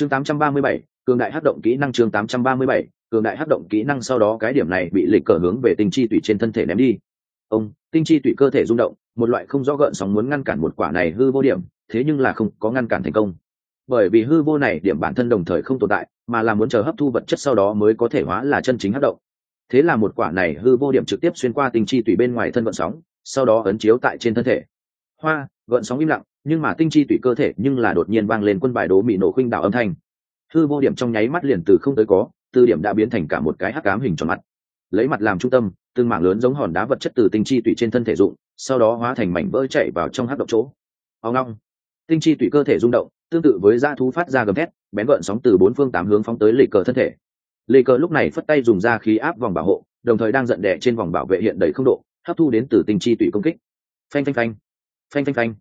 chương 837, cường đại hắc động kỹ năng chương 837, cường đại hắc động kỹ năng sau đó cái điểm này bị lịch cờ hướng về tinh chi tủy trên thân thể ném đi. Ông tinh chi tủy cơ thể rung động một loại không rõ gợn sóng muốn ngăn cản một quả này hư vô điểm thế nhưng là không có ngăn cản thành công. Bởi vì hư vô này điểm bản thân đồng thời không tồn tại mà là muốn chờ hấp thu vật chất sau đó mới có thể hóa là chân chính hấp động. Thế là một quả này hư vô điểm trực tiếp xuyên qua tinh chi tủy bên ngoài thân vận sóng sau đó ấn chiếu tại trên thân thể hoa, gợn sóng im lặng, nhưng mà tinh chi tủy cơ thể nhưng là đột nhiên vang lên quân bài đố mị nổ khuynh đảo âm thanh. Hư vô điểm trong nháy mắt liền từ không tới có, từ điểm đã biến thành cả một cái hắc ám hình tròn mặt. Lấy mặt làm trung tâm, từng mảng lớn giống hòn đá vật chất từ tinh chi tủy trên thân thể dụng, sau đó hóa thành mảnh vỡ chạy vào trong hắc động chỗ. Ao ngong tinh chi tủy cơ thể rung động, tương tự với da thú phát ra gầm thét, bén gợn sóng từ bốn phương tám hướng phóng tới lì cờ thân thể. Lì cờ lúc này phất tay dùng ra khí áp vòng bảo hộ, đồng thời đang giận đẻ trên vòng bảo vệ hiện đầy không độ, hấp thu đến từ tinh chi tủy công kích. Phanh phanh phanh phanh phanh phanh.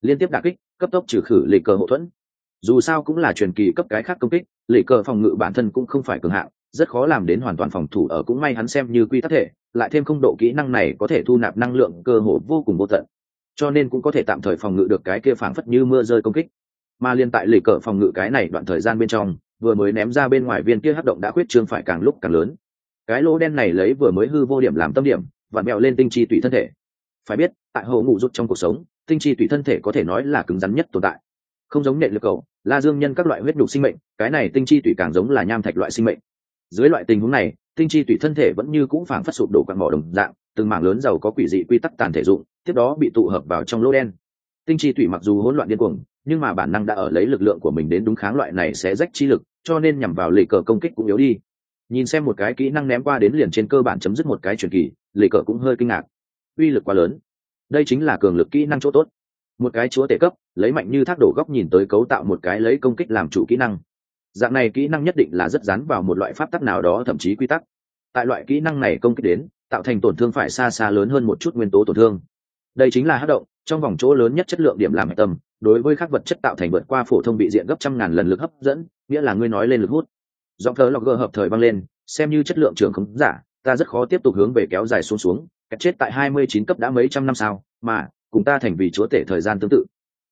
Liên tiếp đả kích, cấp tốc trừ khử lì cờ hậu thuẫn. Dù sao cũng là truyền kỳ cấp cái khác công kích, lì cờ phòng ngự bản thân cũng không phải cường hạng, rất khó làm đến hoàn toàn phòng thủ ở cũng may hắn xem như quy tắc thể, lại thêm không độ kỹ năng này có thể thu nạp năng lượng cơ hồ vô cùng vô tận. Cho nên cũng có thể tạm thời phòng ngự được cái kia phảng phất như mưa rơi công kích. Mà liên tại lì cờ phòng ngự cái này đoạn thời gian bên trong, vừa mới ném ra bên ngoài viên kia hấp động đã khuyết trương phải càng lúc càng lớn. Cái lỗ đen này lấy vừa mới hư vô điểm làm tâm điểm, vặn mẹo lên tinh chi tùy thân thể phải biết, tại hậu ngủ rút trong cuộc sống, tinh chi tùy thân thể có thể nói là cứng rắn nhất tồn tại. Không giống nệ lực cầu, la dương nhân các loại huyết nhục sinh mệnh, cái này tinh chi tùy càng giống là nham thạch loại sinh mệnh. Dưới loại tình huống này, tinh chi tùy thân thể vẫn như cũng phảng phất sụp đổ quặng mỏ đồng dạng, từng mảng lớn giàu có quỷ dị quy tắc tàn thể dụng, tiếp đó bị tụ hợp vào trong lỗ đen. Tinh chi tùy mặc dù hỗn loạn điên cuồng, nhưng mà bản năng đã ở lấy lực lượng của mình đến đúng kháng loại này sẽ rách chi lực, cho nên nhằm vào lệ cờ công kích cũng yếu đi. Nhìn xem một cái kỹ năng ném qua đến liền trên cơ bản chấm dứt một cái truyền kỳ lệ cờ cũng hơi kinh ngạc uy lực quá lớn. Đây chính là cường lực kỹ năng chỗ tốt. Một cái chúa tể cấp, lấy mạnh như thác đổ góc nhìn tới cấu tạo một cái lấy công kích làm chủ kỹ năng. Dạng này kỹ năng nhất định là rất dán vào một loại pháp tắc nào đó thậm chí quy tắc. Tại loại kỹ năng này công kích đến, tạo thành tổn thương phải xa xa lớn hơn một chút nguyên tố tổn thương. Đây chính là hát động, trong vòng chỗ lớn nhất chất lượng điểm làm hạch tâm, đối với các vật chất tạo thành vượt qua phổ thông bị diện gấp trăm ngàn lần lực hấp dẫn, nghĩa là ngươi nói lên lực hút. Giọng thờ lọc gờ hợp thời băng lên, xem như chất lượng trường khống giả, ta rất khó tiếp tục hướng về kéo dài xuống xuống cách chết tại hai mươi chín cấp đã mấy trăm năm sao, mà, cùng ta thành vì chúa tể thời gian tương tự.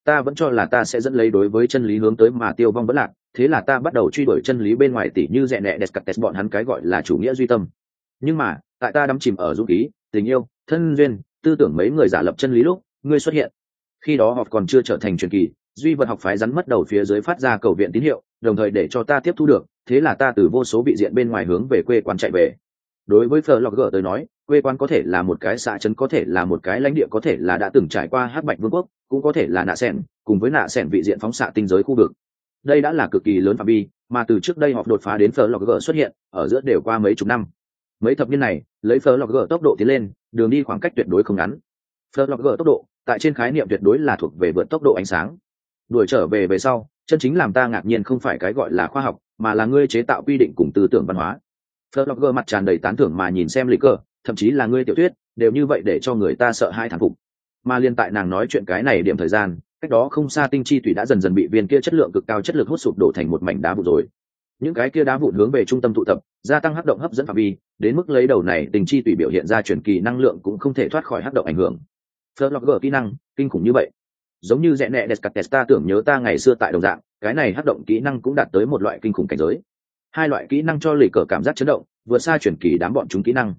Ta vẫn cho là ta sẽ dẫn lấy đối với chân lý hướng tới mà tiêu vong vẫn lạc, thế là ta bắt đầu truy đuổi chân lý bên ngoài tỷ như dẹ nẹ đẹp cặt bọn hắn cái gọi là chủ nghĩa duy tâm. Nhưng mà, tại ta đắm chìm ở dũng khí, tình yêu, thân duyên, tư tưởng mấy người giả lập chân lý lúc, ngươi xuất hiện. Khi đó họ còn chưa trở thành truyền kỳ, duy vật học phái rắn mất đầu phía dưới phát ra cầu viện tín hiệu, đồng thời để cho ta tiếp thu được, thế là ta từ vô số vị diện bên ngoài hướng về quê quán chạy về. Đối với phờ lọc gỡ tới nói quê quán có thể là một cái xã trấn, có thể là một cái lãnh địa, có thể là đã từng trải qua hát bạch vương quốc, cũng có thể là nạ sẻn, cùng với nạ sẻn vị diện phóng xạ tinh giới khu vực. Đây đã là cực kỳ lớn phạm vi, mà từ trước đây họ đột phá đến phở lọc gỡ xuất hiện, ở giữa đều qua mấy chục năm. Mấy thập niên này, lấy phở lọc gỡ tốc độ tiến lên, đường đi khoảng cách tuyệt đối không ngắn. Phở lọc gờ tốc độ, tại trên khái niệm tuyệt đối là thuộc về vượt tốc độ ánh sáng. Đuổi trở về về sau, chân chính làm ta ngạc nhiên không phải cái gọi là khoa học, mà là ngươi chế tạo quy định cùng tư tưởng văn hóa. Flogger mặt tràn đầy tán thưởng mà nhìn xem lịch cơ thậm chí là ngươi tiểu thuyết, đều như vậy để cho người ta sợ hai thằng phục. Mà liên tại nàng nói chuyện cái này điểm thời gian, cách đó không xa tinh chi thủy đã dần dần bị viên kia chất lượng cực cao chất lực hút sụp đổ thành một mảnh đá vụn rồi. Những cái kia đá vụn hướng về trung tâm tụ tập, gia tăng hấp động hấp dẫn phạm vi, đến mức lấy đầu này tình chi tùy biểu hiện ra truyền kỳ năng lượng cũng không thể thoát khỏi hấp động ảnh hưởng. Flogger kỹ năng, kinh khủng như vậy. Giống như rẽ nẹ descartes tưởng nhớ ta ngày xưa tại đồng dạng, cái này hấp động kỹ năng cũng đạt tới một loại kinh khủng cảnh giới. Hai loại kỹ năng cho lì cờ cảm giác chấn động, vượt xa chuyển kỳ đám bọn chúng kỹ năng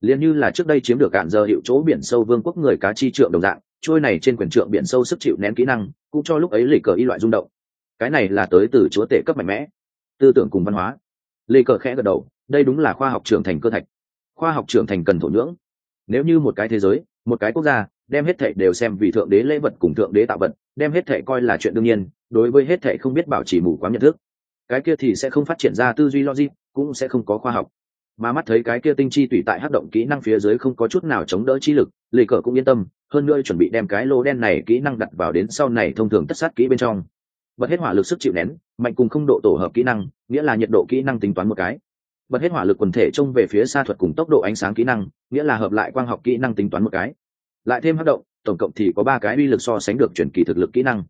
liền như là trước đây chiếm được cạn giờ hiệu chỗ biển sâu vương quốc người cá chi trượng đồng dạng, trôi này trên quyền trượng biển sâu sức chịu nén kỹ năng, cũng cho lúc ấy lì cờ y loại rung động. Cái này là tới từ chúa tể cấp mạnh mẽ. Tư tưởng cùng văn hóa. Lì cờ khẽ gật đầu, đây đúng là khoa học trưởng thành cơ thạch. Khoa học trưởng thành cần thổ nhưỡng. Nếu như một cái thế giới, một cái quốc gia, đem hết thệ đều xem vì thượng đế lễ vật cùng thượng đế tạo vật, đem hết thệ coi là chuyện đương nhiên, đối với hết thệ không biết bảo trì mù quáng nhận thức, cái kia thì sẽ không phát triển ra tư duy logic, cũng sẽ không có khoa học mà mắt thấy cái kia tinh chi tùy tại hát động kỹ năng phía dưới không có chút nào chống đỡ chi lực lì cờ cũng yên tâm, hơn nữa chuẩn bị đem cái lô đen này kỹ năng đặt vào đến sau này thông thường tất sát kỹ bên trong. Bật hết hỏa lực sức chịu nén, mạnh cùng không độ tổ hợp kỹ năng, nghĩa là nhiệt độ kỹ năng tính toán một cái. Bật hết hỏa lực quần thể trông về phía xa thuật cùng tốc độ ánh sáng kỹ năng, nghĩa là hợp lại quang học kỹ năng tính toán một cái. Lại thêm hát động, tổng cộng thì có ba cái uy lực so sánh được chuyển kỳ thực lực kỹ năng.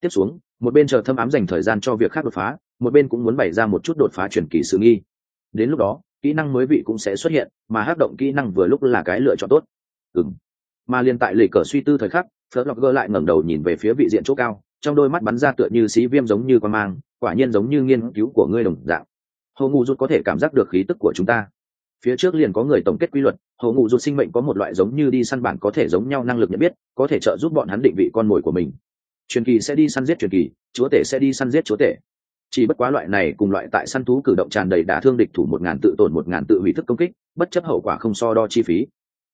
Tiếp xuống, một bên chờ thâm ám dành thời gian cho việc khác đột phá, một bên cũng muốn bày ra một chút đột phá chuyển kỳ sự nghi. Đến lúc đó kỹ năng mới vị cũng sẽ xuất hiện, mà hát động kỹ năng vừa lúc là cái lựa chọn tốt. Ừng mà liên tại lì cờ suy tư thời khắc, phớt lọc gơ lại ngẩng đầu nhìn về phía vị diện chỗ cao, trong đôi mắt bắn ra tựa như xí viêm giống như quan mang, quả nhiên giống như nghiên cứu của ngươi đồng dạng. Hầu ngụ rút có thể cảm giác được khí tức của chúng ta. Phía trước liền có người tổng kết quy luật hầu ngụ rút sinh mệnh có một loại giống như đi săn bản có thể giống nhau năng lực nhận biết, có thể trợ giúp bọn hắn định vị con mồi của mình. Truyền kỳ sẽ đi săn giết truyền kỳ, chúa tể sẽ đi săn giết chúa tể chỉ bất quá loại này cùng loại tại săn thú cử động tràn đầy đả thương địch thủ một ngàn tự tổn một ngàn tự hủy thức công kích bất chấp hậu quả không so đo chi phí.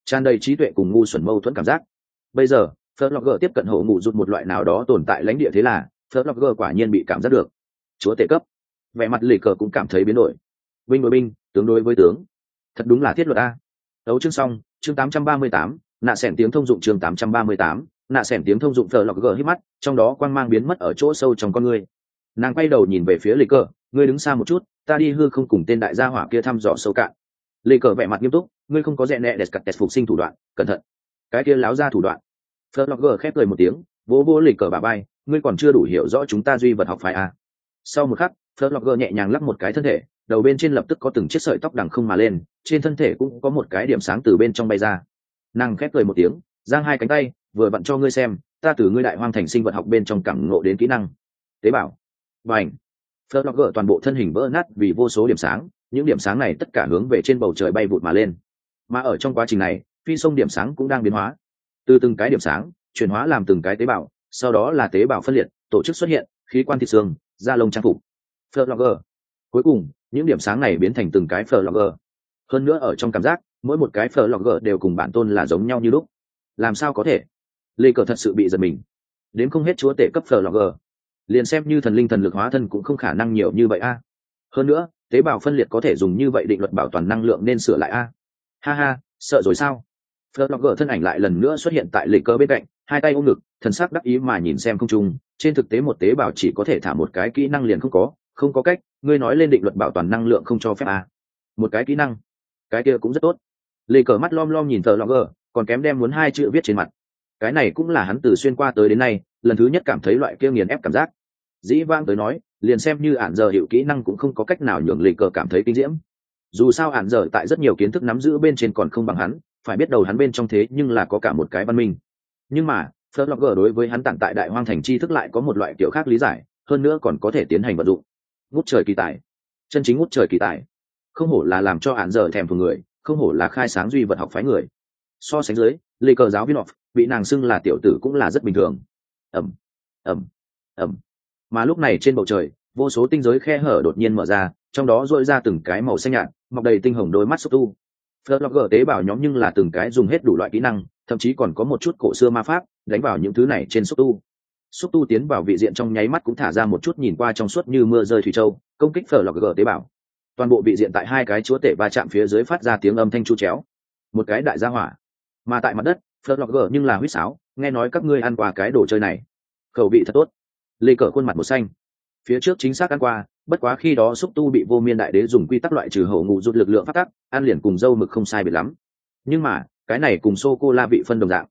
Tràn đầy trí tuệ cùng ngu xuẩn mâu thuẫn cảm giác. Bây giờ phớt lọc tiếp cận hộ ngụ rụt một loại nào đó tồn tại lãnh địa thế là phớt lọc quả nhiên bị cảm giác được. Chúa tể cấp. Vẻ mặt lì cờ cũng cảm thấy biến đổi. Binh đối binh tướng đối với tướng. Thật đúng là thiết luật a. Đấu chương xong chương 838, nạ sẻn tiếng thông dụng chương 838, nạ sẻn tiếng thông dụng phở lọc gờ hít mắt trong đó quang mang biến mất ở chỗ sâu trong con người nàng quay đầu nhìn về phía lê cờ, ngươi đứng xa một chút, ta đi hư không cùng tên đại gia hỏa kia thăm dò sâu cạn. Lê cờ vẻ mặt nghiêm túc, ngươi không có rẽ nẹ để cặt tẹt phục sinh thủ đoạn, cẩn thận. Cái kia láo ra thủ đoạn. Phở lọc gờ khép cười một tiếng, vỗ vỗ lê cờ bà bay, ngươi còn chưa đủ hiểu rõ chúng ta duy vật học phải à. sau một khắc, phở lọc gờ nhẹ nhàng lắp một cái thân thể, đầu bên trên lập tức có từng chiếc sợi tóc đằng không mà lên, trên thân thể cũng có một cái điểm sáng từ bên trong bay ra. Nàng khép cười một tiếng, giang hai cánh tay, vừa vặn cho ngươi xem, ta từ ngươi đại hoang thành sinh vật học bên trong cảm ngộ đến kỹ năng. Tế bào và ảnh. Phớt lọc gỡ toàn bộ thân hình vỡ nát vì vô số điểm sáng, những điểm sáng này tất cả hướng về trên bầu trời bay vụt mà lên. Mà ở trong quá trình này, phi sông điểm sáng cũng đang biến hóa. Từ từng cái điểm sáng, chuyển hóa làm từng cái tế bào, sau đó là tế bào phân liệt, tổ chức xuất hiện, khí quan thịt xương, da lông trang phục. Phớt lọc gỡ cuối cùng, những điểm sáng này biến thành từng cái phở log hơn nữa ở trong cảm giác, mỗi một cái phở log đều cùng bản tôn là giống nhau như lúc. Làm sao có thể? Lê cờ thật sự bị giật mình. Đến không hết chúa tể cấp phở log liền xem như thần linh thần lực hóa thân cũng không khả năng nhiều như vậy a. Hơn nữa, tế bào phân liệt có thể dùng như vậy định luật bảo toàn năng lượng nên sửa lại a. Ha ha, sợ rồi sao? Phớt lọc gỡ thân ảnh lại lần nữa xuất hiện tại lê cơ bên cạnh, hai tay ôm ngực, thần sắc đắc ý mà nhìn xem không trung. Trên thực tế một tế bào chỉ có thể thả một cái kỹ năng liền không có không có cách, ngươi nói lên định luật bảo toàn năng lượng không cho phép à. một cái kỹ năng, cái kia cũng rất tốt. Lê cờ mắt lom lom nhìn thờ logger còn kém đem muốn hai chữ viết trên mặt. Cái này cũng là hắn từ xuyên qua tới đến nay, lần thứ nhất cảm thấy loại kia nghiền ép cảm giác dĩ vang tới nói, liền xem như ản giờ hiệu kỹ năng cũng không có cách nào nhường lì cờ cảm thấy kinh diễm. Dù sao ản giờ tại rất nhiều kiến thức nắm giữ bên trên còn không bằng hắn, phải biết đầu hắn bên trong thế nhưng là có cả một cái văn minh. Nhưng mà phớt logger đối với hắn tặng tại đại hoang thành tri thức lại có một loại kiểu khác lý giải, hơn nữa còn có thể tiến hành vận dụng. Ngút trời kỳ tài. Chân chính ngút trời kỳ tài. Không hổ là làm cho ản giờ thèm thuồng người, không hổ là khai sáng duy vật học phái người. So sánh dưới, lê cờ giáo viên học, bị nàng xưng là tiểu tử cũng là rất bình thường. Ẩm ẩm ẩm mà lúc này trên bầu trời, vô số tinh giới khe hở đột nhiên mở ra, trong đó dội ra từng cái màu xanh nhạt, mọc đầy tinh hồng đôi mắt xúc tu. Phớt lọc tế bào nhóm nhưng là từng cái dùng hết đủ loại kỹ năng, thậm chí còn có một chút cổ xưa ma pháp, đánh vào những thứ này trên xúc tu. Xúc tu tiến vào vị diện trong nháy mắt cũng thả ra một chút nhìn qua trong suốt như mưa rơi thủy châu, công kích phở lọc gờ tế bào. Toàn bộ vị diện tại hai cái chúa tể va chạm phía dưới phát ra tiếng âm thanh chu chéo. Một cái đại gia hỏa. Mà tại mặt đất phở lọc gờ nhưng là huýt sáo, nghe nói các ngươi ăn qua cái đồ chơi này. Khẩu vị thật tốt lê cờ khuôn mặt một xanh. Phía trước chính xác ăn qua, bất quá khi đó xúc tu bị vô miên đại đế dùng quy tắc loại trừ hậu ngụ rút lực lượng phát tắc, ăn liền cùng dâu mực không sai biệt lắm. Nhưng mà, cái này cùng sô cô la bị phân đồng dạng.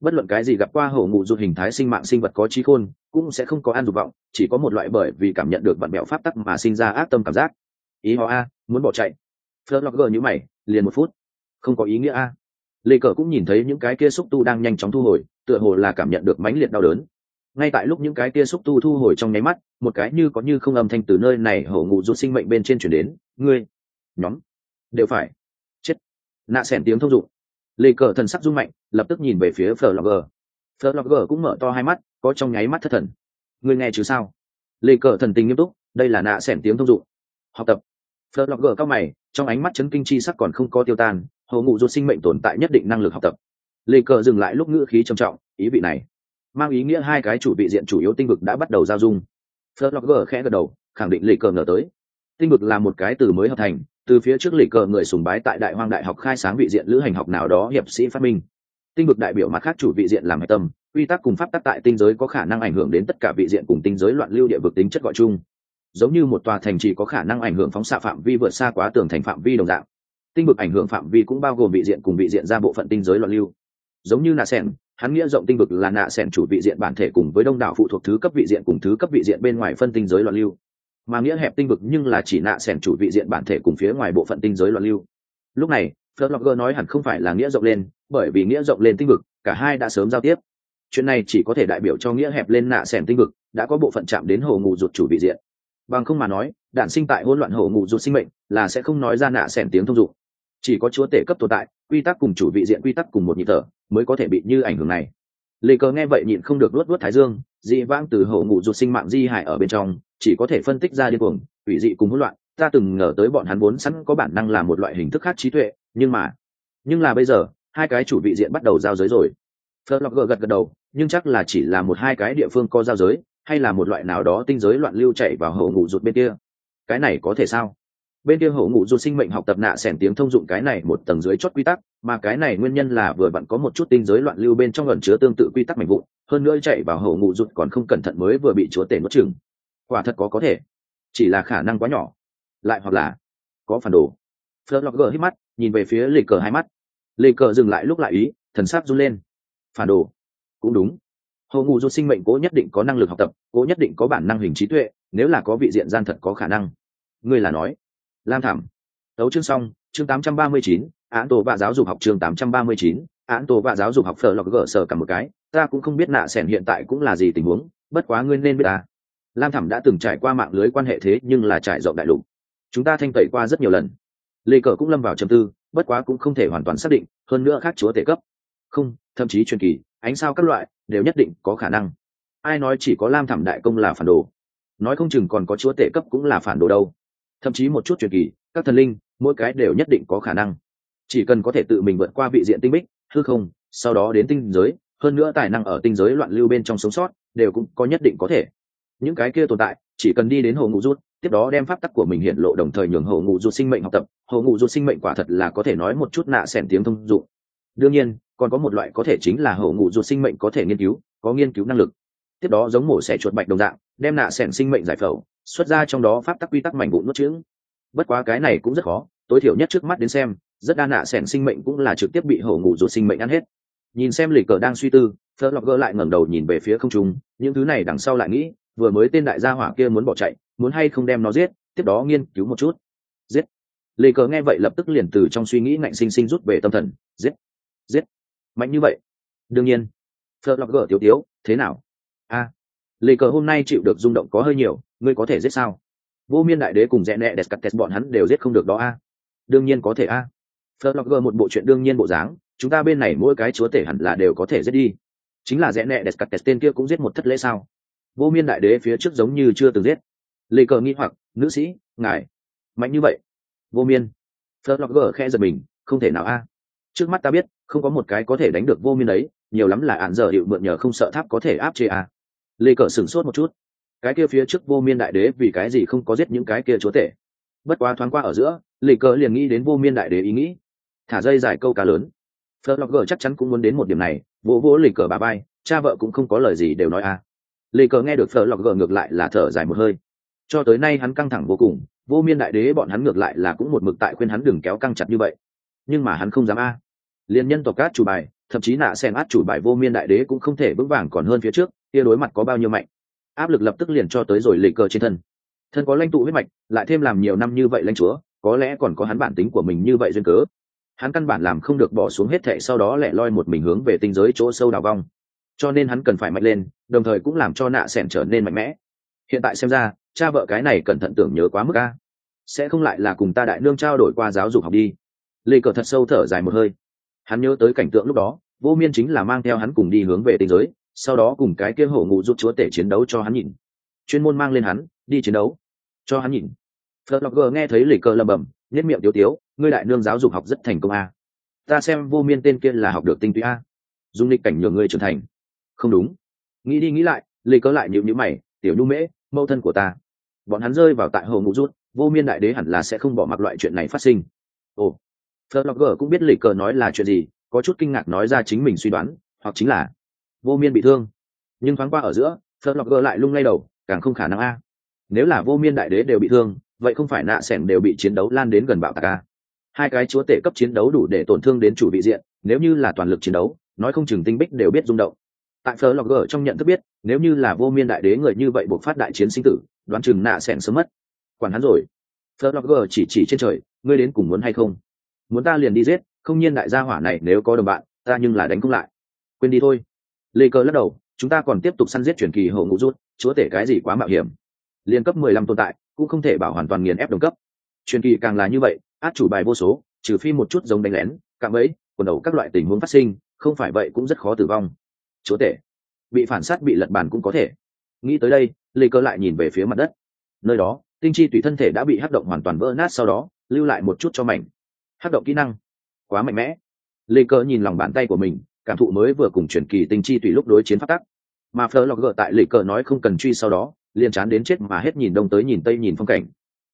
Bất luận cái gì gặp qua hậu ngụ rụt hình thái sinh mạng sinh vật có trí khôn, cũng sẽ không có an dục vọng, chỉ có một loại bởi vì cảm nhận được vận mẹo pháp tắc mà sinh ra ác tâm cảm giác. Ý họ a, muốn bỏ chạy. Phớt lọc gờ như mày, liền một phút. Không có ý nghĩa a. Lê cờ cũng nhìn thấy những cái kia xúc tu đang nhanh chóng thu hồi, tựa hồ là cảm nhận được mãnh liệt đau đớn ngay tại lúc những cái tia xúc tu thu hồi trong nháy mắt, một cái như có như không âm thanh từ nơi này hổ ngụ rút sinh mệnh bên trên chuyển đến, ngươi, nhóm, đều phải chết. Nạ xẻn tiếng thông dụng. Lê cờ thần sắc rung mạnh, lập tức nhìn về phía phờ logger phờ logger cũng mở to hai mắt, có trong nháy mắt thất thần. Người nghe chứ sao? Lê cờ thần tình nghiêm túc, đây là nạ xẻn tiếng thông dụng. Học tập. Phờ logger cao mày, trong ánh mắt chấn kinh chi sắc còn không có tiêu tan, hổ ngụ ruột sinh mệnh tồn tại nhất định năng lực học tập. Lê cờ dừng lại lúc ngữ khí trầm trọng, ý vị này mang ý nghĩa hai cái chủ vị diện chủ yếu tinh vực đã bắt đầu giao dung. Flogger khẽ gật đầu, khẳng định lì cờ ngờ tới. Tinh vực là một cái từ mới hợp thành, từ phía trước lịch cờ người sùng bái tại đại hoang đại học khai sáng vị diện lữ hành học nào đó hiệp sĩ phát minh. Tinh vực đại biểu mặt khác chủ vị diện làm hạch tâm, quy tắc cùng pháp tắc tại tinh giới có khả năng ảnh hưởng đến tất cả vị diện cùng tinh giới loạn lưu địa vực tính chất gọi chung. Giống như một tòa thành chỉ có khả năng ảnh hưởng phóng xạ phạm vi vượt xa quá tường thành phạm vi đồng dạng. Tinh vực ảnh hưởng phạm vi cũng bao gồm vị diện cùng vị diện ra bộ phận tinh giới loạn lưu. Giống như nà sen hắn nghĩa rộng tinh vực là nạ sẻn chủ vị diện bản thể cùng với đông đảo phụ thuộc thứ cấp vị diện cùng thứ cấp vị diện bên ngoài phân tinh giới loạn lưu. Mà nghĩa hẹp tinh vực nhưng là chỉ nạ sẻn chủ vị diện bản thể cùng phía ngoài bộ phận tinh giới loạn lưu. Lúc này Flogger nói hẳn không phải là nghĩa rộng lên, bởi vì nghĩa rộng lên tinh vực, cả hai đã sớm giao tiếp. Chuyện này chỉ có thể đại biểu cho nghĩa hẹp lên nạ sẻn tinh vực, đã có bộ phận chạm đến hồ ngụ ruột chủ vị diện. Bằng không mà nói đạn sinh tại hỗn loạn hồ ngụ ruột sinh mệnh là sẽ không nói ra nạ sẻn tiếng thông dụng. Chỉ có chúa tể cấp tồn tại, quy tắc cùng chủ vị diện quy tắc cùng một nhịp thở mới có thể bị như ảnh hưởng này. Lê cờ nghe vậy nhịn không được luốt luốt thái dương, dị vãng từ hậu ngụ ruột sinh mạng di hại ở bên trong, chỉ có thể phân tích ra điên cuồng ủy dị cùng hỗn loạn, ta từng ngờ tới bọn hắn vốn sẵn có bản năng là một loại hình thức khác trí tuệ, nhưng mà, nhưng là bây giờ, hai cái chủ vị diện bắt đầu giao giới rồi. Phớt lọc gờ gật gật đầu, nhưng chắc là chỉ là một hai cái địa phương có giao giới, hay là một loại nào đó tinh giới loạn lưu chạy vào hậu ngụ ruột bên kia. Cái này có thể sao? Bên kia hậu ngụ ruột sinh mệnh học tập nạ sẻn tiếng thông dụng cái này một tầng dưới chót quy tắc mà cái này nguyên nhân là vừa bạn có một chút tinh giới loạn lưu bên trong ẩn chứa tương tự quy tắc mạnh vụn hơn nữa chạy vào hậu ngụ rụt còn không cẩn thận mới vừa bị chúa tể nuốt chừng quả thật có có thể. Chỉ là khả năng quá nhỏ. Lại hoặc là có phản đồ. Phớt lọc gờ hít mắt nhìn về phía lê cờ hai mắt. Lê cờ dừng lại lúc lại ý thần sáp run lên. Phản đồ. Cũng đúng. Hậu ngụ rụt sinh mệnh cố nhất định có năng lực học tập cố nhất định có bản năng hình trí tuệ nếu là có vị diện gian thật có khả năng. Ngươi là nói. Lam thảm. Tấu chương xong chương 839, án tổ và giáo dục học chương 839, án tổ và giáo dục học phở lọc gỡ sở cả một cái ta cũng không biết nạ sẻn hiện tại cũng là gì tình huống bất quá ngươi nên biết ta. Lam thẳm đã từng trải qua mạng lưới quan hệ thế nhưng là trải rộng đại lục. Chúng ta thanh tẩy qua rất nhiều lần. Lê cờ cũng lâm vào trầm tư bất quá cũng không thể hoàn toàn xác định hơn nữa khác chúa tể cấp. Không thậm chí truyền kỳ ánh sao các loại đều nhất định có khả năng. Ai nói chỉ có lam thảm đại công là phản đồ? Nói không chừng còn có chúa tể cấp cũng là phản đồ đâu. Thậm chí một chút truyền kỳ các thần linh mỗi cái đều nhất định có khả năng chỉ cần có thể tự mình vượt qua vị diện tinh bích, hư không, sau đó đến tinh giới, hơn nữa tài năng ở tinh giới loạn lưu bên trong sống sót, đều cũng có nhất định có thể. Những cái kia tồn tại, chỉ cần đi đến hồ ngụ rút, tiếp đó đem pháp tắc của mình hiện lộ đồng thời nhường hồ ngụ rút sinh mệnh học tập. Hồ ngụ rút sinh mệnh quả thật là có thể nói một chút nạ xẻn tiếng thông dụng. Đương nhiên, còn có một loại có thể chính là hồ ngụ rút sinh mệnh có thể nghiên cứu, có nghiên cứu năng lực. Tiếp đó giống mổ xẻ chuột bạch đồng dạng, đem nạ xẻn sinh mệnh giải phẫu, xuất ra trong đó pháp tắc quy tắc mảnh vụn nuốt chữ bất quá cái này cũng rất khó, tối thiểu nhất trước mắt đến xem rất đa nạ sẻn sinh mệnh cũng là trực tiếp bị hổ ngủ ruột sinh mệnh ăn hết. Nhìn xem lì cờ đang suy tư thơ lọc gỡ lại ngẩng đầu nhìn về phía không trung những thứ này đằng sau lại nghĩ vừa mới tên đại gia hỏa kia muốn bỏ chạy muốn hay không đem nó giết tiếp đó nghiên cứu một chút. Giết. Lì cờ nghe vậy lập tức liền từ trong suy nghĩ ngạnh sinh sinh rút về tâm thần giết giết. Mạnh như vậy. Đương nhiên. Phớt lọc gỡ tiểu tiếu thế nào? A. À, lì cờ hôm nay chịu được rung động có hơi nhiều ngươi có thể giết sao? Vô miên đại đế cùng rẽ nẹ đẹp cắt test bọn hắn đều giết không được đó a. Đương nhiên có thể a. Flogger một bộ chuyện đương nhiên bộ dáng, chúng ta bên này mỗi cái chúa tể hẳn là đều có thể giết đi. Chính là rẽ nẹ Descartes tên kia cũng giết một thất lễ sao? Vô miên đại đế phía trước giống như chưa từng giết. Lê cờ nghi hoặc, nữ sĩ, ngài, mạnh như vậy? Vô miên. Flogger khe giật mình, không thể nào a. Trước mắt ta biết, không có một cái có thể đánh được vô miên đấy, nhiều lắm là án giờ hiệu mượn nhờ không sợ tháp có thể áp chế a. Lê cờ sửng sốt một chút. Cái kia phía trước vô miên đại đế vì cái gì không có giết những cái kia chúa tể? Bất quá thoáng qua ở giữa lì cờ liền nghĩ đến vô miên đại đế ý nghĩ thả dây dài câu cá lớn. Phở lọc gờ chắc chắn cũng muốn đến một điểm này, vỗ vỗ lì cờ bà bay cha vợ cũng không có lời gì đều nói à. Lì cờ nghe được phở lọc gờ ngược lại là thở dài một hơi. Cho tới nay hắn căng thẳng vô cùng, vô miên đại đế bọn hắn ngược lại là cũng một mực tại khuyên hắn đừng kéo căng chặt như vậy. Nhưng mà hắn không dám a. Liên nhân tộc cát chủ bài, thậm chí nạ sen át chủ bài vô miên đại đế cũng không thể vững vàng còn hơn phía trước, kia đối mặt có bao nhiêu mạnh. Áp lực lập tức liền cho tới rồi lì cờ trên thân. Thân có lãnh tụ huyết mạch, lại thêm làm nhiều năm như vậy lãnh chúa, có lẽ còn có hắn bản tính của mình như vậy duyên cớ hắn căn bản làm không được bỏ xuống hết thệ sau đó lẻ loi một mình hướng về tinh giới chỗ sâu đào vong. Cho nên hắn cần phải mạnh lên, đồng thời cũng làm cho nạ s ẻ n trở nên mạnh mẽ. Hiện tại xem ra, cha vợ cái này cẩn thận tưởng nhớ quá mức ca sẽ không lại là cùng ta đại nương trao đổi qua giáo dục học đi. Lê cờ thật sâu thở dài một hơi. Hắn nhớ tới cảnh tượng lúc đó, vô miên chính là mang theo hắn cùng đi hướng về tinh giới, sau đó cùng cái kia hổ ngụ giúp chúa tể chiến đấu cho hắn nhìn. Chuyên môn mang lên hắn, đi chiến đấu. Cho hắn nhìn. Phật lọc gờ nghe thấy lì cờ lầm bầm nhất miệng tiếu tiếu ngươi đại nương giáo dục học rất thành công a. Ta xem vô miên tên kia là học được tinh túy a. Dung lịch cảnh nhường ngươi trưởng thành. Không đúng. Nghĩ đi nghĩ lại, lì cớ lại nhịu nhữ mày, tiểu nhu mễ, mẫu thân của ta. Bọn hắn rơi vào tại hồ ngũ rút, vô miên đại đế hẳn là sẽ không bỏ mặc loại chuyện này phát sinh. Ồ. Thơ lọc gờ cũng biết lì cờ nói là chuyện gì, có chút kinh ngạc nói ra chính mình suy đoán, hoặc chính là vô miên bị thương. Nhưng thoáng qua ở giữa, thơ lọc gờ lại lung lay đầu, càng không khả năng a. Nếu là vô miên đại đế đều bị thương, vậy không phải nạ s ẻ n đều bị chiến đấu lan đến gần bạo tạc a hai cái chúa tể cấp chiến đấu đủ để tổn thương đến chủ vị diện, nếu như là toàn lực chiến đấu, nói không chừng tinh bích đều biết rung động. Tại phờ lọc gờ trong nhận thức biết, nếu như là vô miên đại đế người như vậy buộc phát đại chiến sinh tử, đoán chừng nạ sẻn sớm mất. Quản hắn rồi. Phờ lọc gờ chỉ chỉ trên trời, ngươi đến cùng muốn hay không? Muốn ta liền đi giết, không nhiên đại gia hỏa này nếu có đồng bạn, ta nhưng là đánh không lại. Quên đi thôi. Lê cơ lắc đầu, chúng ta còn tiếp tục săn giết truyền kỳ hậu ngũ rút, chúa tể cái gì quá mạo hiểm. Liên cấp mười lăm tồn tại, cũng không thể bảo hoàn toàn nghiền ép đồng cấp. Truyền kỳ càng là như vậy át chủ bài vô số, trừ phi một chút giống đánh lén, cạm ấy quần đầu các loại tình huống phát sinh, không phải vậy cũng rất khó tử vong. Chúa tể, bị phản sát bị lật bàn cũng có thể. Nghĩ tới đây, lê cơ lại nhìn về phía mặt đất. Nơi đó, tinh chi tùy thân thể đã bị hắc động hoàn toàn vỡ nát sau đó, lưu lại một chút cho mảnh. Hắc động kỹ năng, quá mạnh mẽ. Lê cơ nhìn lòng bàn tay của mình, cảm thụ mới vừa cùng truyền kỳ tinh chi tùy lúc đối chiến phát tắc. Mà phờ lọc gợ tại lê cơ nói không cần truy sau đó, liền chán đến chết mà hết nhìn đông tới nhìn tây nhìn phong cảnh.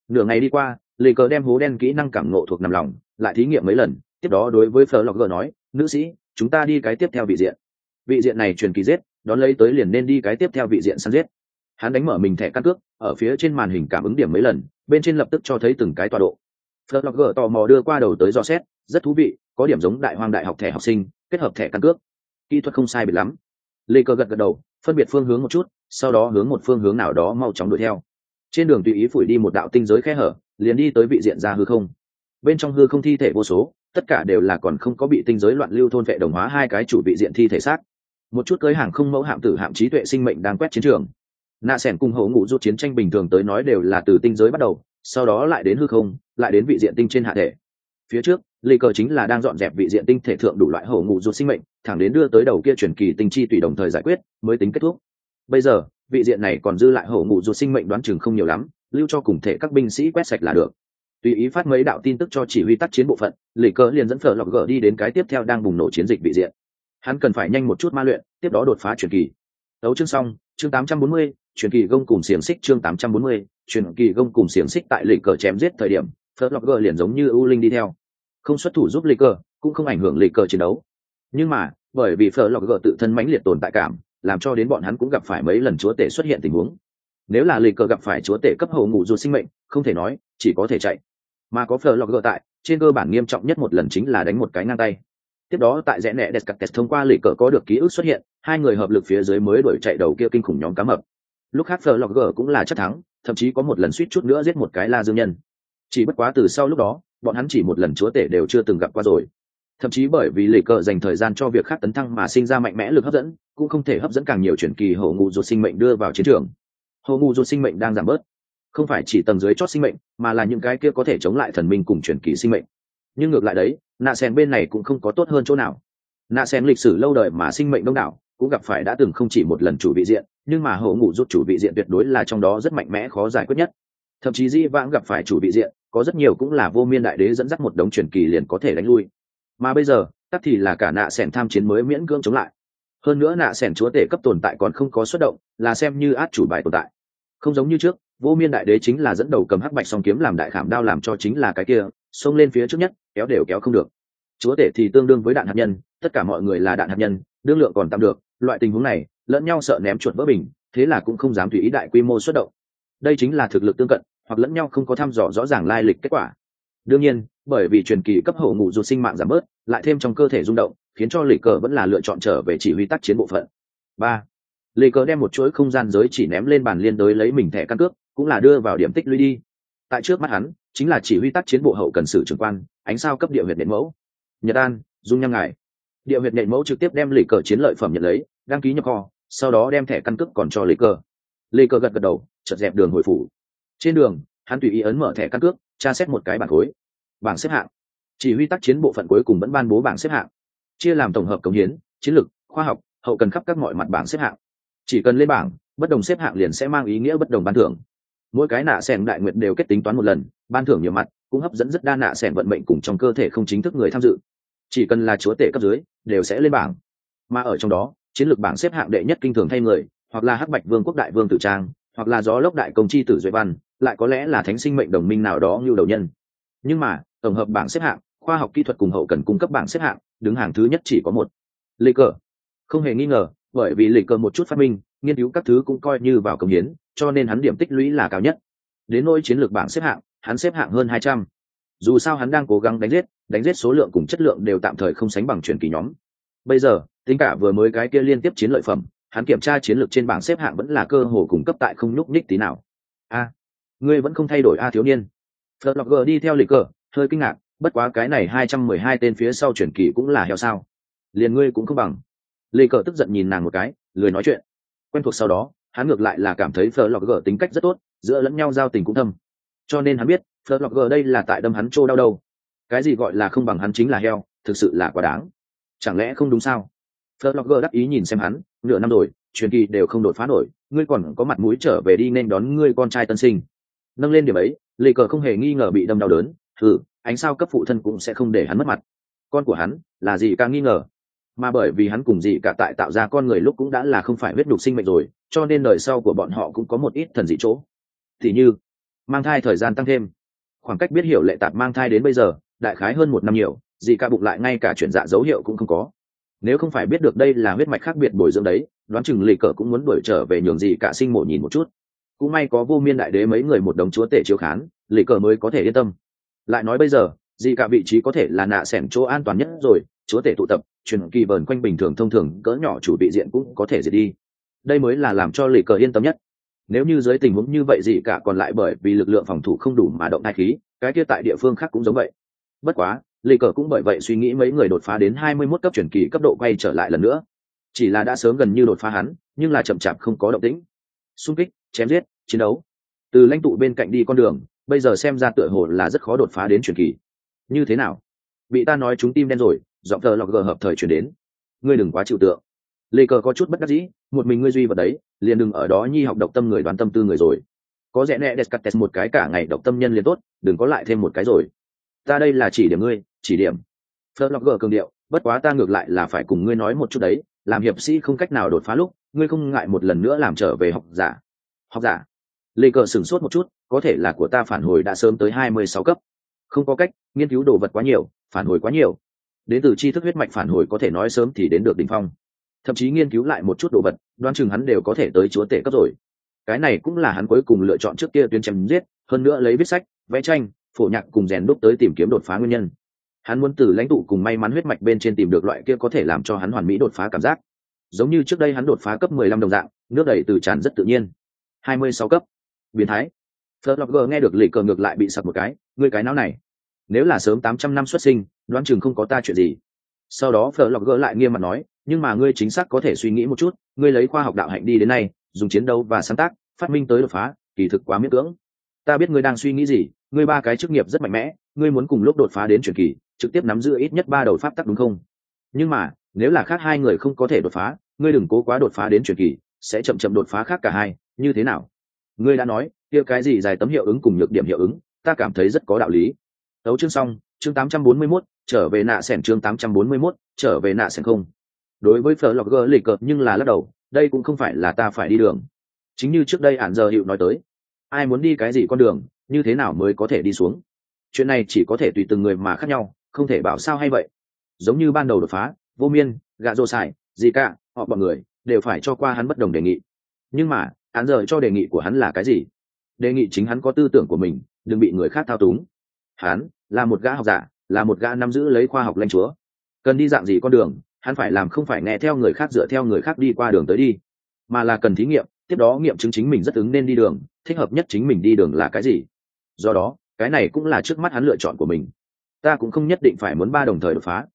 Nửa ngày đi qua lê Cờ đem hố đen kỹ năng cảm ngộ thuộc nằm lòng, lại thí nghiệm mấy lần, tiếp đó đối với phờ lọc gờ nói, nữ sĩ, chúng ta đi cái tiếp theo vị diện. Vị diện này truyền kỳ giết, đón lấy tới liền nên đi cái tiếp theo vị diện săn giết. Hắn đánh mở mình thẻ căn cước, ở phía trên màn hình cảm ứng điểm mấy lần, bên trên lập tức cho thấy từng cái tọa độ. Phờ lọc gờ tò mò đưa qua đầu tới dò xét, rất thú vị, có điểm giống đại hoang đại học thẻ học sinh, kết hợp thẻ căn cước. Kỹ thuật không sai biệt lắm. Lê cơ gật gật đầu, phân biệt phương hướng một chút, sau đó hướng một phương hướng nào đó mau chóng đuổi theo. Trên đường tùy ý phủi đi một đạo tinh giới khe hở liền đi tới vị diện ra hư không. Bên trong hư không thi thể vô số, tất cả đều là còn không có bị tinh giới loạn lưu thôn vệ đồng hóa hai cái chủ vị diện thi thể xác. Một chút cưới hàng không mẫu hạm tử hạm trí tuệ sinh mệnh đang quét chiến trường. Nạ sẻn cùng hậu ngụ rút chiến tranh bình thường tới nói đều là từ tinh giới bắt đầu, sau đó lại đến hư không, lại đến vị diện tinh trên hạ thể. Phía trước, lì cờ chính là đang dọn dẹp vị diện tinh thể thượng đủ loại hậu ngụ rút sinh mệnh, thẳng đến đưa tới đầu kia chuyển kỳ tinh chi tùy đồng thời giải quyết, mới tính kết thúc. Bây giờ, vị diện này còn dư lại hậu ngụ rút sinh mệnh đoán chừng không nhiều lắm lưu cho cùng thể các binh sĩ quét sạch là được. Tùy ý phát mấy đạo tin tức cho chỉ huy tác chiến bộ phận lì cờ liền dẫn phở lọc gờ đi đến cái tiếp theo đang bùng nổ chiến dịch bị diện. Hắn cần phải nhanh một chút ma luyện tiếp đó đột phá truyền kỳ. Đấu chương xong chương 840, truyền kỳ gông cùng xiềng xích chương 840, truyền kỳ gông cùng xiềng xích tại lì cờ chém giết thời điểm phở lọc gờ liền giống như ưu linh đi theo. Không xuất thủ giúp lì cờ cũng không ảnh hưởng lì cờ chiến đấu. Nhưng mà bởi vì phở lọc gờ tự thân mãnh liệt tồn tại cảm làm cho đến bọn hắn cũng gặp phải mấy lần chúa tể xuất hiện tình huống nếu là lịch cờ gặp phải chúa tể cấp hậu ngủ ruột sinh mệnh, không thể nói, chỉ có thể chạy. Mà có phờ lọc gỡ tại, trên cơ bản nghiêm trọng nhất một lần chính là đánh một cái ngang tay. Tiếp đó tại rẽ nẹ descartes thông qua lịch cờ có được ký ức xuất hiện, hai người hợp lực phía dưới mới đuổi chạy đầu kia kinh khủng nhóm cá mập. Lúc khác phờ lọc gỡ cũng là chắc thắng, thậm chí có một lần suýt chút nữa giết một cái la dương nhân. Chỉ bất quá từ sau lúc đó, bọn hắn chỉ một lần chúa tể đều chưa từng gặp qua rồi. Thậm chí bởi vì lì cờ dành thời gian cho việc khác tấn thăng mà sinh ra mạnh mẽ lực hấp dẫn, cũng không thể hấp dẫn càng nhiều chuyển kỳ hậu ngụ ruột sinh mệnh đưa vào chiến trường hổ mù ruột sinh mệnh đang giảm bớt. Không phải chỉ tầng dưới chót sinh mệnh, mà là những cái kia có thể chống lại thần minh cùng truyền kỳ sinh mệnh. Nhưng ngược lại đấy, nạ sen bên này cũng không có tốt hơn chỗ nào. Nạ sen lịch sử lâu đời mà sinh mệnh đông đảo, cũng gặp phải đã từng không chỉ một lần chủ vị diện, nhưng mà hậu ngủ rút chủ vị diện tuyệt đối là trong đó rất mạnh mẽ khó giải quyết nhất. Thậm chí di vãng gặp phải chủ vị diện, có rất nhiều cũng là vô miên đại đế dẫn dắt một đống truyền kỳ liền có thể đánh lui. Mà bây giờ, tắc thì là cả nạ sẻn tham chiến mới miễn cưỡng chống lại. Hơn nữa nạ sẻn chúa tể cấp tồn tại còn không có xuất động, là xem như át chủ bài tồn tại không giống như trước, vô miên đại đế chính là dẫn đầu cầm hắc bạch song kiếm làm đại khảm đao làm cho chính là cái kia, xông lên phía trước nhất, kéo đều kéo không được. Chúa tể thì tương đương với đạn hạt nhân, tất cả mọi người là đạn hạt nhân, đương lượng còn tạm được, loại tình huống này, lẫn nhau sợ ném chuột vỡ bình, thế là cũng không dám tùy ý đại quy mô xuất động. Đây chính là thực lực tương cận, hoặc lẫn nhau không có thăm dò rõ ràng lai lịch kết quả. Đương nhiên, bởi vì truyền kỳ cấp hậu ngủ dù sinh mạng giảm bớt, lại thêm trong cơ thể rung động, khiến cho lì cờ vẫn là lựa chọn trở về chỉ huy tác chiến bộ phận. Ba. Lê cờ đem một chuỗi không gian giới chỉ ném lên bàn liên đối lấy mình thẻ căn cước, cũng là đưa vào điểm tích lũy đi. Tại trước mắt hắn, chính là chỉ huy tác chiến bộ hậu cần sử trưởng quan, ánh sao cấp địa huyện nện mẫu. Nhật an, dung nham ngài địa huyện nện mẫu trực tiếp đem lì cờ chiến lợi phẩm nhận lấy, đăng ký nhập kho, sau đó đem thẻ căn cước còn cho lì cờ lì cờ gật gật đầu chật dẹp đường hồi phủ. Trên đường, hắn tùy ý ấn mở thẻ căn cước, tra xét một cái bảng khối. Bảng xếp hạng. Chỉ huy tác chiến bộ phận cuối cùng vẫn ban bố bảng xếp hạng. Chia làm tổng hợp cống hiến, chiến lược khoa học, hậu cần khắp các mọi mặt bảng xếp hạng chỉ cần lên bảng, bất đồng xếp hạng liền sẽ mang ý nghĩa bất đồng ban thưởng. Mỗi cái nạ sẻn đại nguyện đều kết tính toán một lần, ban thưởng nhiều mặt, cũng hấp dẫn rất đa nạ sẻn vận mệnh cùng trong cơ thể không chính thức người tham dự. Chỉ cần là chúa tể cấp dưới, đều sẽ lên bảng. Mà ở trong đó, chiến lược bảng xếp hạng đệ nhất kinh thường thay người, hoặc là hắc bạch vương quốc đại vương tử trang, hoặc là gió lốc đại công chi tử duệ văn, lại có lẽ là thánh sinh mệnh đồng minh nào đó như đầu nhân. Nhưng mà, tổng hợp bảng xếp hạng, khoa học kỹ thuật cùng hậu cần cung cấp bảng xếp hạng, đứng hàng thứ nhất chỉ có một. Lê cờ. Không hề nghi ngờ bởi vì lịch cờ một chút phát minh, nghiên cứu các thứ cũng coi như vào công hiến, cho nên hắn điểm tích lũy là cao nhất. Đến nỗi chiến lược bảng xếp hạng, hắn xếp hạng hơn hai trăm. Dù sao hắn đang cố gắng đánh giết đánh giết số lượng cùng chất lượng đều tạm thời không sánh bằng truyền kỳ nhóm. Bây giờ, tính cả vừa mới cái kia liên tiếp chiến lợi phẩm, hắn kiểm tra chiến lược trên bảng xếp hạng vẫn là cơ hồ cung cấp tại không nhúc ních tí nào. A, ngươi vẫn không thay đổi a thiếu niên. Phật lọc g đi theo lịch cờ hơi kinh ngạc, bất quá cái này hai trăm mười hai tên phía sau truyền kỳ cũng là heo sao? Liền ngươi cũng không bằng lê cờ tức giận nhìn nàng một cái, lười nói chuyện. Quen thuộc sau đó, hắn ngược lại là cảm thấy phờ lọc gờ tính cách rất tốt, giữa lẫn nhau giao tình cũng thâm. Cho nên hắn biết phờ lọc gờ đây là tại đâm hắn trô đau đâu. Cái gì gọi là không bằng hắn chính là heo, thực sự là quá đáng. Chẳng lẽ không đúng sao? Phờ lọc gờ đắc ý nhìn xem hắn, nửa năm rồi, truyền kỳ đều không đột phá nổi, ngươi còn có mặt mũi trở về đi nên đón ngươi con trai tân sinh. Nâng lên điểm ấy, lê cờ không hề nghi ngờ bị đâm đau đớn thử ánh sao cấp phụ thân cũng sẽ không để hắn mất mặt. Con của hắn là gì càng nghi ngờ? Mà bởi vì hắn cùng dị cả tại tạo ra con người lúc cũng đã là không phải huyết nhục sinh mệnh rồi, cho nên đời sau của bọn họ cũng có một ít thần dị chỗ. Thì như, mang thai thời gian tăng thêm. Khoảng cách biết hiểu lệ tạp mang thai đến bây giờ, đại khái hơn một năm nhiều, dị cả bụng lại ngay cả chuyển dạ dấu hiệu cũng không có. Nếu không phải biết được đây là huyết mạch khác biệt bồi dưỡng đấy, đoán chừng lì cờ cũng muốn đuổi trở về nhường dị cả sinh mổ nhìn một chút. Cũng may có vô miên đại đế mấy người một đồng chúa tể chiếu khán, lì cờ mới có thể yên tâm. Lại nói bây giờ, dị cả vị trí có thể là nạ xẻn chỗ an toàn nhất rồi chúa tể tụ tập, truyền kỳ vờn quanh bình thường thông thường, cỡ nhỏ chủ bị diện cũng có thể diệt đi. Đây mới là làm cho lì cờ yên tâm nhất. Nếu như dưới tình huống như vậy gì cả còn lại bởi vì lực lượng phòng thủ không đủ mà động thai khí, cái kia tại địa phương khác cũng giống vậy. Bất quá lì cờ cũng bởi vậy suy nghĩ mấy người đột phá đến hai mươi 21 cấp truyền kỳ cấp độ quay trở lại lần nữa. Chỉ là đã sớm gần như đột phá hắn, nhưng là chậm chạp không có động tĩnh. Xung kích, chém giết, chiến đấu. Từ lãnh tụ bên cạnh đi con đường, bây giờ xem ra tựa hồ là rất khó đột phá đến truyền kỳ. Như thế nào? Bị ta nói chúng tim đen rồi giọng thờ lọc gờ hợp thời chuyển đến. Ngươi đừng quá chịu tượng. Lê cờ có chút bất đắc dĩ, một mình ngươi duy vật đấy, liền đừng ở đó nhi học độc tâm người đoán tâm tư người rồi. Có rẽ nẹ descartes một cái cả ngày độc tâm nhân liền tốt, đừng có lại thêm một cái rồi. Ta đây là chỉ điểm ngươi, chỉ điểm. Thờ lọc gờ cường điệu, bất quá ta ngược lại là phải cùng ngươi nói một chút đấy, làm hiệp sĩ không cách nào đột phá lúc, ngươi không ngại một lần nữa làm trở về học giả. Học giả. Lê cờ sửng sốt một chút, có thể là của ta phản hồi đã sớm tới hai mươi sáu cấp. Không có cách, nghiên cứu đồ vật quá nhiều, phản hồi quá nhiều đến từ tri thức huyết mạch phản hồi có thể nói sớm thì đến được đ ỉ n h phong. Thậm chí nghiên cứu lại một chút đồ vật đoan chừng hắn đều có thể tới chúa tể cấp rồi. Cái này cũng là hắn cuối cùng lựa chọn trước kia tuyên chém giết, hơn nữa lấy viết sách, vẽ tranh, phổ nhạc cùng rèn đúc tới tìm kiếm đột phá nguyên nhân. Hắn muốn từ lãnh tụ cùng may mắn huyết mạch bên trên tìm được loại kia có thể làm cho hắn hoàn mỹ đột phá cảm giác. Giống như trước đây hắn đột phá cấp mười lăm đồng dạng, nước đầy từ tràn rất tự nhiên. Hai mươi sáu cấp. Biến thái. Phớt lọc gờ nghe được lì cờ ngược lại bị sập một cái, ngươi cái não này. Nếu là sớm tám trăm năm xuất sinh đoán chừng không có ta chuyện gì. Sau đó phở lọc gỡ lại nghiêm mặt nói nhưng mà ngươi chính xác có thể suy nghĩ một chút ngươi lấy khoa học đạo hạnh đi đến nay dùng chiến đấu và sáng tác phát minh tới đột phá kỳ thực quá miễn cưỡng. Ta biết ngươi đang suy nghĩ gì ngươi ba cái chức nghiệp rất mạnh mẽ ngươi muốn cùng lúc đột phá đến truyền kỳ trực tiếp nắm giữ ít nhất ba đầu pháp tắc đúng không? Nhưng mà nếu là khác hai người không có thể đột phá ngươi đừng cố quá đột phá đến truyền kỳ sẽ chậm chậm đột phá khác cả hai như thế nào? Ngươi đã nói kia cái gì dài tấm hiệu ứng cùng nhược điểm hiệu ứng ta cảm thấy rất có đạo lý. Tấu chương xong chương 841, trở về nạ sẻn chương 841, trở về nạ sẻn không. Đối với phở lọc gơ lịch cợt nhưng là lắc đầu đây cũng không phải là ta phải đi đường. Chính như trước đây ản giờ hiệu nói tới ai muốn đi cái gì con đường như thế nào mới có thể đi xuống? Chuyện này chỉ có thể tùy từng người mà khác nhau không thể bảo sao hay vậy. Giống như ban đầu đột phá vô miên gạ rô xài gì cả họ bọn người đều phải cho qua hắn bất đồng đề nghị. Nhưng mà án giờ cho đề nghị của hắn là cái gì? Đề nghị chính hắn có tư tưởng của mình đừng bị người khác thao túng. Hắn là một gã học giả là một gã nắm giữ lấy khoa học lanh chúa. Cần đi dạng gì con đường, hắn phải làm không phải nghe theo người khác dựa theo người khác đi qua đường tới đi, mà là cần thí nghiệm, tiếp đó nghiệm chứng chính mình rất ứng nên đi đường, thích hợp nhất chính mình đi đường là cái gì. Do đó, cái này cũng là trước mắt hắn lựa chọn của mình. Ta cũng không nhất định phải muốn ba đồng thời đột phá.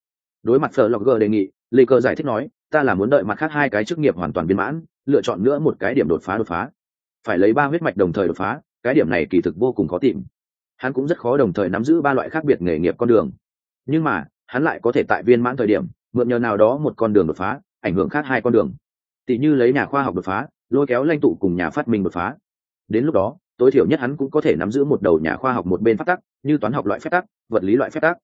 Đối mặt phở logger đề nghị, lê cơ giải thích nói, ta là muốn đợi mặt khác hai cái chức nghiệp hoàn toàn viên mãn, lựa chọn nữa một cái điểm đột phá đột phá. Phải lấy ba huyết mạch đồng thời đột phá, cái điểm này kỳ thực vô cùng khó tìm hắn cũng rất khó đồng thời nắm giữ ba loại khác biệt nghề nghiệp con đường. Nhưng mà, hắn lại có thể tại viên mãn thời điểm, mượn nhờ nào đó một con đường đột phá, ảnh hưởng khác hai con đường. Tỷ như lấy nhà khoa học đột phá, lôi kéo lãnh tụ cùng nhà phát minh đột phá. Đến lúc đó, tối thiểu nhất hắn cũng có thể nắm giữ một đầu nhà khoa học một bên phát tắc, như toán học loại phép tắc, vật lý loại phép tắc.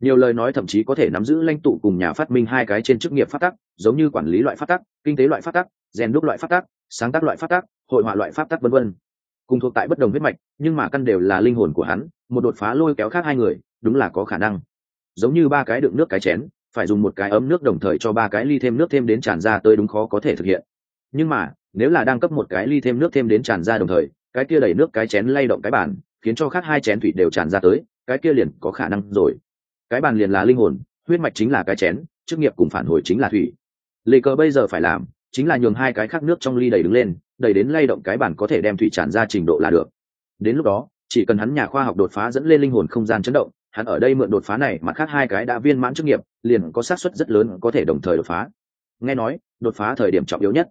Nhiều lời nói thậm chí có thể nắm giữ lãnh tụ cùng nhà phát minh hai cái trên chức nghiệp phát tắc, giống như quản lý loại phát tắc, kinh tế loại phát tắc rèn đúc loại phát tắc, sáng tác loại phát tắc, hội họa loại phát tắc, vân vân cùng thuộc tại bất đồng huyết mạch, nhưng mà căn đều là linh hồn của hắn, một đột phá lôi kéo khác hai người, đúng là có khả năng. Giống như ba cái đựng nước cái chén, phải dùng một cái ấm nước đồng thời cho ba cái ly thêm nước thêm đến tràn ra tới đúng khó có thể thực hiện. Nhưng mà, nếu là đang cấp một cái ly thêm nước thêm đến tràn ra đồng thời, cái kia đẩy nước cái chén lay động cái bàn, khiến cho khác hai chén thủy đều tràn ra tới, cái kia liền có khả năng rồi. Cái bàn liền là linh hồn, huyết mạch chính là cái chén, chức nghiệp cùng phản hồi chính là thủy. Lê cơ bây giờ phải làm, chính là nhường hai cái khác nước trong ly đầy đứng lên đầy đến lay động cái bản có thể đem thủy tràn ra trình độ là được. Đến lúc đó, chỉ cần hắn nhà khoa học đột phá dẫn lên linh hồn không gian chấn động, hắn ở đây mượn đột phá này mà khác hai cái đã viên mãn chức nghiệp, liền có xác suất rất lớn có thể đồng thời đột phá. Nghe nói, đột phá thời điểm trọng yếu nhất.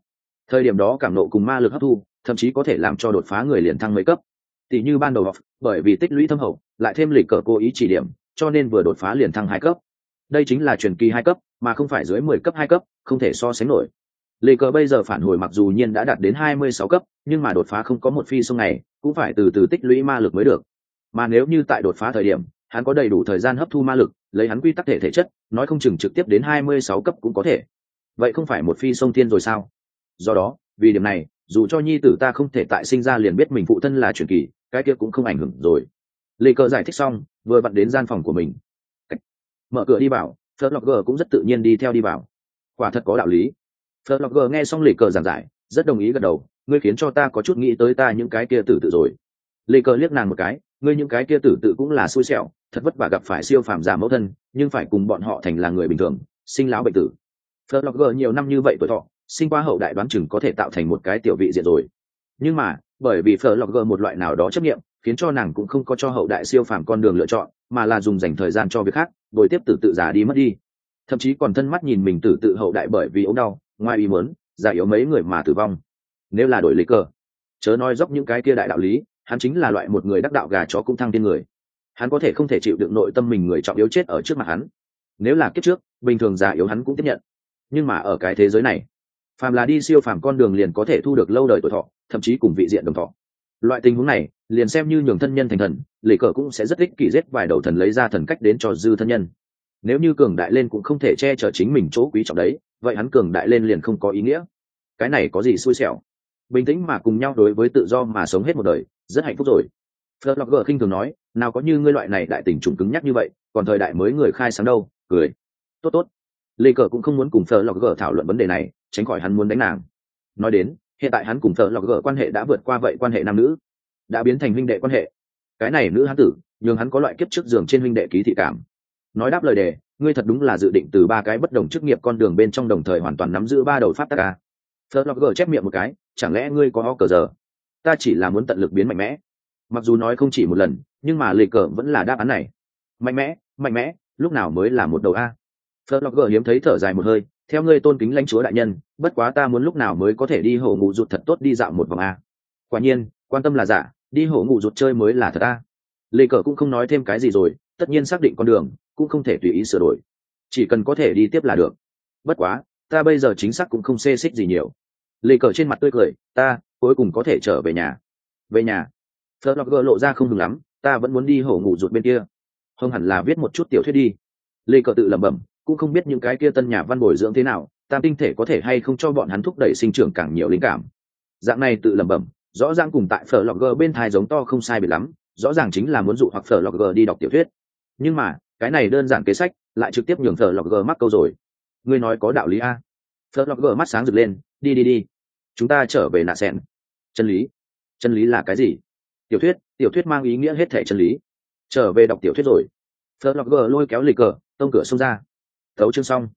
Thời điểm đó cảm nộ cùng ma lực hấp thu, thậm chí có thể làm cho đột phá người liền thăng mấy cấp. Tỷ như ban đầu học, bởi vì tích lũy thâm hậu, lại thêm lịch cờ cố ý chỉ điểm, cho nên vừa đột phá liền thăng hai cấp. Đây chính là truyền kỳ hai cấp, mà không phải dưới mười cấp hai cấp, không thể so sánh nổi lê cờ bây giờ phản hồi mặc dù nhiên đã đạt đến hai mươi sáu cấp, nhưng mà đột phá không có một phi sông này, cũng phải từ từ tích lũy ma lực mới được. Mà nếu như tại đột phá thời điểm, hắn có đầy đủ thời gian hấp thu ma lực, lấy hắn quy tắc thể thể chất, nói không chừng trực tiếp đến hai mươi sáu cấp cũng có thể. Vậy không phải một phi sông thiên rồi sao? Do đó, vì điểm này, dù cho nhi tử ta không thể tại sinh ra liền biết mình phụ thân là truyền kỳ, cái kia cũng không ảnh hưởng rồi. Lê cờ giải thích xong, vừa vặn đến gian phòng của mình. Mở cửa đi vào phớt lọc gờ cũng rất tự nhiên đi theo đi vào. Quả thật có đạo lý. Flogger gờ nghe xong lê cờ giảng giải rất đồng ý gật đầu ngươi khiến cho ta có chút nghĩ tới ta những cái kia tử tự rồi. Lê cờ liếc nàng một cái ngươi những cái kia tử tự cũng là xui xẻo thật vất vả gặp phải siêu phàm giả mẫu thân nhưng phải cùng bọn họ thành là người bình thường sinh lão bệnh tử. Flogger gờ nhiều năm như vậy tuổi thọ sinh qua hậu đại đoán chừng có thể tạo thành một cái tiểu vị diện rồi. Nhưng mà bởi vì phở gờ một loại nào đó chấp niệm, khiến cho nàng cũng không có cho hậu đại siêu phàm con đường lựa chọn mà là dùng dành thời gian cho việc khác rồi tiếp tử tự già đi mất đi. Thậm chí còn thân mắt nhìn mình tử tự hậu đại bởi vì ốm đau ngoài ý muốn, già yếu mấy người mà tử vong. Nếu là đổi lấy cơ chớ nói dốc những cái kia đại đạo lý, hắn chính là loại một người đắc đạo gà chó cũng thăng thiên người. Hắn có thể không thể chịu đựng nội tâm mình người trọng yếu chết ở trước mặt hắn. Nếu là kiếp trước, bình thường già yếu hắn cũng tiếp nhận. Nhưng mà ở cái thế giới này, phàm là đi siêu phàm con đường liền có thể thu được lâu đời tuổi thọ, thậm chí cùng vị diện đồng thọ. Loại tình huống này, liền xem như nhường thân nhân thành thần lệ cờ cũng sẽ rất ích kỷ giết vài đầu thần lấy ra thần cách đến cho dư thân nhân. Nếu như cường đại lên cũng không thể che chở chính mình chỗ quý trọng đấy vậy hắn cường đại lên liền không có ý nghĩa cái này có gì xui xẻo bình tĩnh mà cùng nhau đối với tự do mà sống hết một đời rất hạnh phúc rồi Phật Gờ khinh thường nói, nào có như ngươi loại này đại tình trùng cứng nhắc như vậy, còn thời đại mới người khai sáng đâu, cười. Tốt tốt. Lê Cờ cũng không muốn cùng Phật Lộc Gờ thảo luận vấn đề này, tránh khỏi hắn muốn đánh nàng. Nói đến, hiện tại hắn cùng Phật Lộc Gờ quan hệ đã vượt qua vậy quan hệ nam nữ, đã biến thành huynh đệ quan hệ. Cái này nữ hắn tử, nhưng hắn có loại kiếp trước giường trên huynh đệ ký thị cảm. Nói đáp lời đề, ngươi thật đúng là dự định từ ba cái bất đồng chức nghiệp con đường bên trong đồng thời hoàn toàn nắm giữ ba đầu pháp tắc à? a. Phật Gờ chép miệng một cái, chẳng lẽ ngươi có ho cờ giờ? Ta chỉ là muốn tận lực biến mạnh mẽ. Mặc dù nói không chỉ một lần nhưng mà lê cờ vẫn là đáp án này. Mạnh mẽ mạnh mẽ lúc nào mới là một đầu a? Phật lọc gờ hiếm thấy thở dài một hơi theo ngươi tôn kính lãnh chúa đại nhân bất quá ta muốn lúc nào mới có thể đi hổ ngụ rụt thật tốt đi dạo một vòng a? Quả nhiên quan tâm là giả đi hổ ngụ rụt chơi mới là thật a. Lê cờ cũng không nói thêm cái gì rồi tất nhiên xác định con đường cũng không thể tùy ý sửa đổi chỉ cần có thể đi tiếp là được bất quá ta bây giờ chính xác cũng không xê xích gì nhiều lê cờ trên mặt tươi cười ta cuối cùng có thể trở về nhà về nhà Phở lọc gờ lộ ra không ngừng lắm, ta vẫn muốn đi hổ ngủ ruột bên kia. Hông hẳn là viết một chút tiểu thuyết đi. Lê Cờ tự lẩm bẩm, cũng không biết những cái kia tân nhà văn bồi dưỡng thế nào, tam tinh thể có thể hay không cho bọn hắn thúc đẩy sinh trưởng càng nhiều linh cảm. Dạng này tự lẩm bẩm, rõ ràng cùng tại Phở lọc gờ bên thai giống to không sai biệt lắm, rõ ràng chính là muốn dụ hoặc Phở lọc gờ đi đọc tiểu thuyết. Nhưng mà, cái này đơn giản kế sách, lại trực tiếp nhường thờ lọc gờ mắc câu rồi. Ngươi nói có đạo lý a? thờ lọc gờ mắt sáng rực lên, đi đi đi, chúng ta trở về nạ xẻn Chân lý, chân lý là cái gì? tiểu thuyết tiểu thuyết mang ý nghĩa hết thể chân lý. Trở về đọc tiểu thuyết rồi. Thờ lọc gờ lôi kéo lịch cờ tông cửa xông ra. Thấu chương xong.